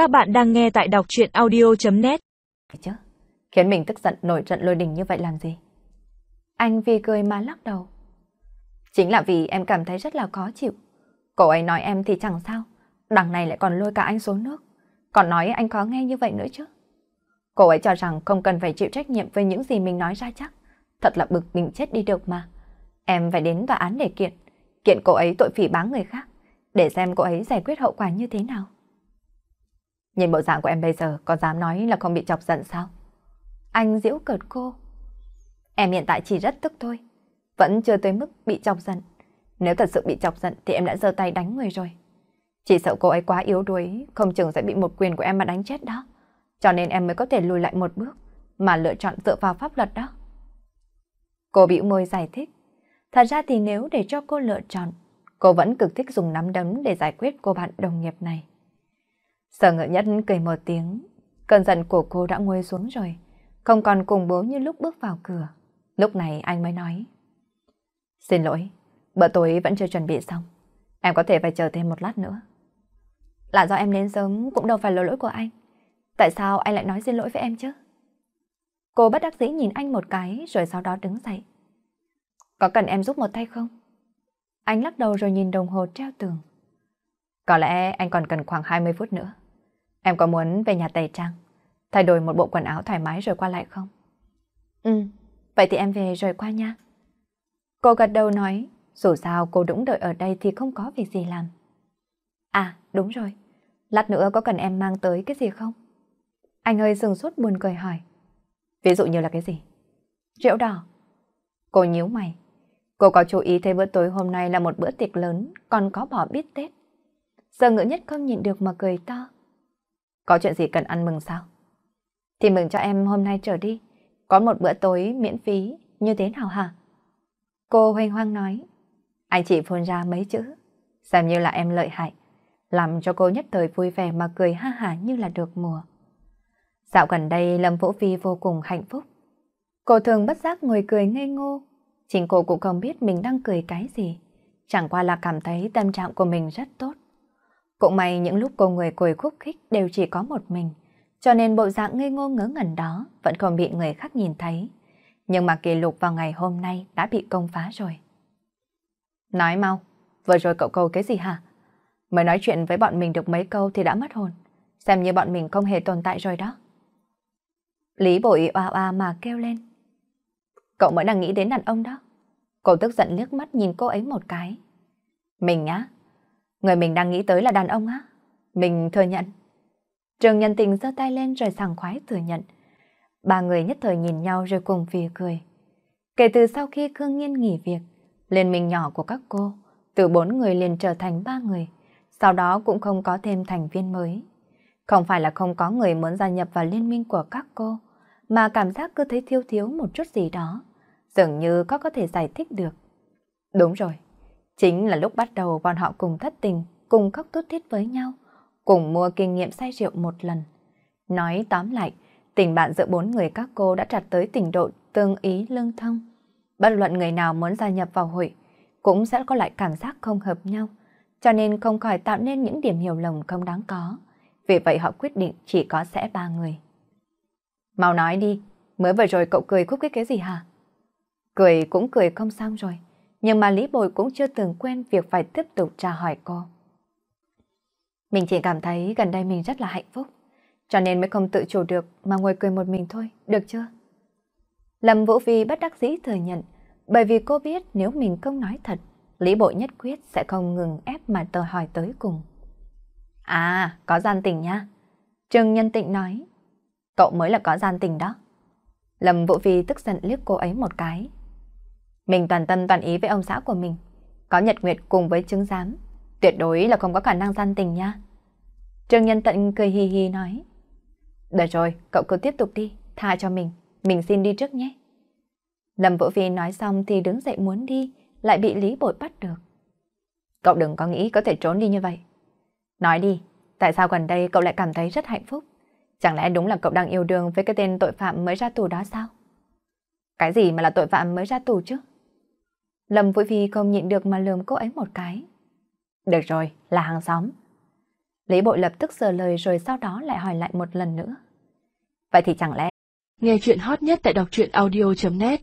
Các bạn đang nghe tại đọc chuyện audio.net Chứ, khiến mình tức giận nổi trận lôi đình như vậy làm gì? Anh vì cười mà lắc đầu. Chính là vì em cảm thấy rất là khó chịu. Cậu ấy nói em thì chẳng sao, đằng này lại còn lôi cả anh xuống nước. Còn nói anh khó nghe như vậy nữa chứ. Cô ấy cho rằng không cần phải chịu trách nhiệm với những gì mình nói ra chắc. Thật là bực mình chết đi được mà. Em phải đến tòa án để kiện. Kiện cô ấy tội phỉ báng người khác. Để xem cô ấy giải quyết hậu quả như thế nào. Nhìn bộ dạng của em bây giờ có dám nói là không bị chọc giận sao? Anh giễu cợt cô. Em hiện tại chỉ rất tức thôi. Vẫn chưa tới mức bị chọc giận. Nếu thật sự bị chọc giận thì em đã giơ tay đánh người rồi. Chỉ sợ cô ấy quá yếu đuối, không chừng sẽ bị một quyền của em mà đánh chết đó. Cho nên em mới có thể lùi lại một bước, mà lựa chọn dựa vào pháp luật đó. Cô bĩu môi giải thích. Thật ra thì nếu để cho cô lựa chọn, cô vẫn cực thích dùng nắm đấm để giải quyết cô bạn đồng nghiệp này. Sở ngựa nhất cười một tiếng, cơn giận của cô đã nguôi xuống rồi, không còn cùng bố như lúc bước vào cửa. Lúc này anh mới nói. Xin lỗi, bữa tối vẫn chưa chuẩn bị xong. Em có thể phải chờ thêm một lát nữa. Là do em đến sớm cũng đâu phải lỗi lỗi của anh. Tại sao anh lại nói xin lỗi với em chứ? Cô bất đắc dĩ nhìn anh một cái rồi sau đó đứng dậy. Có cần em giúp một tay không? Anh lắc đầu rồi nhìn đồng hồ treo tường. Có lẽ anh còn cần khoảng 20 phút nữa. Em có muốn về nhà tẩy trang, thay đổi một bộ quần áo thoải mái rồi qua lại không? Ừ, vậy thì em về rồi qua nha. Cô gật đầu nói, dù sao cô đúng đợi ở đây thì không có việc gì làm. À, đúng rồi. Lát nữa có cần em mang tới cái gì không? Anh hơi sừng sốt buồn cười hỏi. Ví dụ như là cái gì? Rượu đỏ. Cô nhíu mày. Cô có chú ý thấy bữa tối hôm nay là một bữa tiệc lớn, còn có bỏ biết Tết. Giờ ngữ nhất không nhịn được mà cười to. Có chuyện gì cần ăn mừng sao? Thì mừng cho em hôm nay trở đi. Có một bữa tối miễn phí, như thế nào hả? Cô hoang hoang nói. Anh chỉ phun ra mấy chữ. Xem như là em lợi hại. Làm cho cô nhất thời vui vẻ mà cười ha hả như là được mùa. Dạo gần đây Lâm Vũ Phi vô cùng hạnh phúc. Cô thường bất giác ngồi cười ngây ngô. Chính cô cũng không biết mình đang cười cái gì. Chẳng qua là cảm thấy tâm trạng của mình rất tốt. Cũng may những lúc cô người cười khúc khích đều chỉ có một mình. Cho nên bộ dạng ngây ngô ngớ ngẩn đó vẫn không bị người khác nhìn thấy. Nhưng mà kỷ lục vào ngày hôm nay đã bị công phá rồi. Nói mau, vừa rồi cậu câu cái gì hả? Mới nói chuyện với bọn mình được mấy câu thì đã mất hồn. Xem như bọn mình không hề tồn tại rồi đó. Lý bội oa oa mà kêu lên. Cậu mới đang nghĩ đến đàn ông đó. Cô tức giận liếc mắt nhìn cô ấy một cái. Mình á? Người mình đang nghĩ tới là đàn ông á? Mình thừa nhận. Trường nhân tình giơ tay lên rồi sảng khoái thừa nhận. Ba người nhất thời nhìn nhau rồi cùng phì cười. Kể từ sau khi Khương Nghiên nghỉ việc, liên minh nhỏ của các cô, từ bốn người liền trở thành ba người, sau đó cũng không có thêm thành viên mới. Không phải là không có người muốn gia nhập vào liên minh của các cô, mà cảm giác cứ thấy thiếu thiếu một chút gì đó, dường như có có thể giải thích được. Đúng rồi, chính là lúc bắt đầu bọn họ cùng thất tình, cùng khóc thút thiết với nhau, cùng mua kinh nghiệm say rượu một lần. Nói tóm lại, tình bạn giữa bốn người các cô đã đạt tới tình độ tương ý lương thông. Bất luận người nào muốn gia nhập vào hội, cũng sẽ có lại cảm giác không hợp nhau, cho nên không khỏi tạo nên những điểm hiểu lầm không đáng có. Vì vậy họ quyết định chỉ có sẽ ba người. Mau nói đi, mới vừa rồi cậu cười khúc cái cái gì hả? Cười cũng cười không xong rồi, nhưng mà Lý Bồi cũng chưa từng quen việc phải tiếp tục tra hỏi cô. Mình chỉ cảm thấy gần đây mình rất là hạnh phúc, cho nên mới không tự chủ được mà ngồi cười một mình thôi, được chưa? Lâm Vũ Vi bất đắc dĩ thừa nhận, bởi vì cô biết nếu mình không nói thật, Lý Bội nhất quyết sẽ không ngừng ép mà tờ hỏi tới cùng. À, có gian tình nha. Trương Nhân Tịnh nói, cậu mới là có gian tình đó. Lâm Vũ Vi tức giận liếc cô ấy một cái. Mình toàn tâm toàn ý với ông xã của mình, có nhật nguyệt cùng với chứng giám, tuyệt đối là không có khả năng gian tình nha. Trương Nhân Tận cười hi hi nói, được rồi, cậu cứ tiếp tục đi, tha cho mình, mình xin đi trước nhé. Lâm Vũ Phi nói xong thì đứng dậy muốn đi, lại bị Lý Bội bắt được. Cậu đừng có nghĩ có thể trốn đi như vậy. Nói đi, tại sao gần đây cậu lại cảm thấy rất hạnh phúc? Chẳng lẽ đúng là cậu đang yêu đương với cái tên tội phạm mới ra tù đó sao? Cái gì mà là tội phạm mới ra tù chứ? Lâm Vũ Phi không nhịn được mà lườm cô ấy một cái. Được rồi, là hàng xóm. Lý Bội lập tức sờ lời rồi sau đó lại hỏi lại một lần nữa. Vậy thì chẳng lẽ... Nghe chuyện hot nhất tại đọc truyện audio.net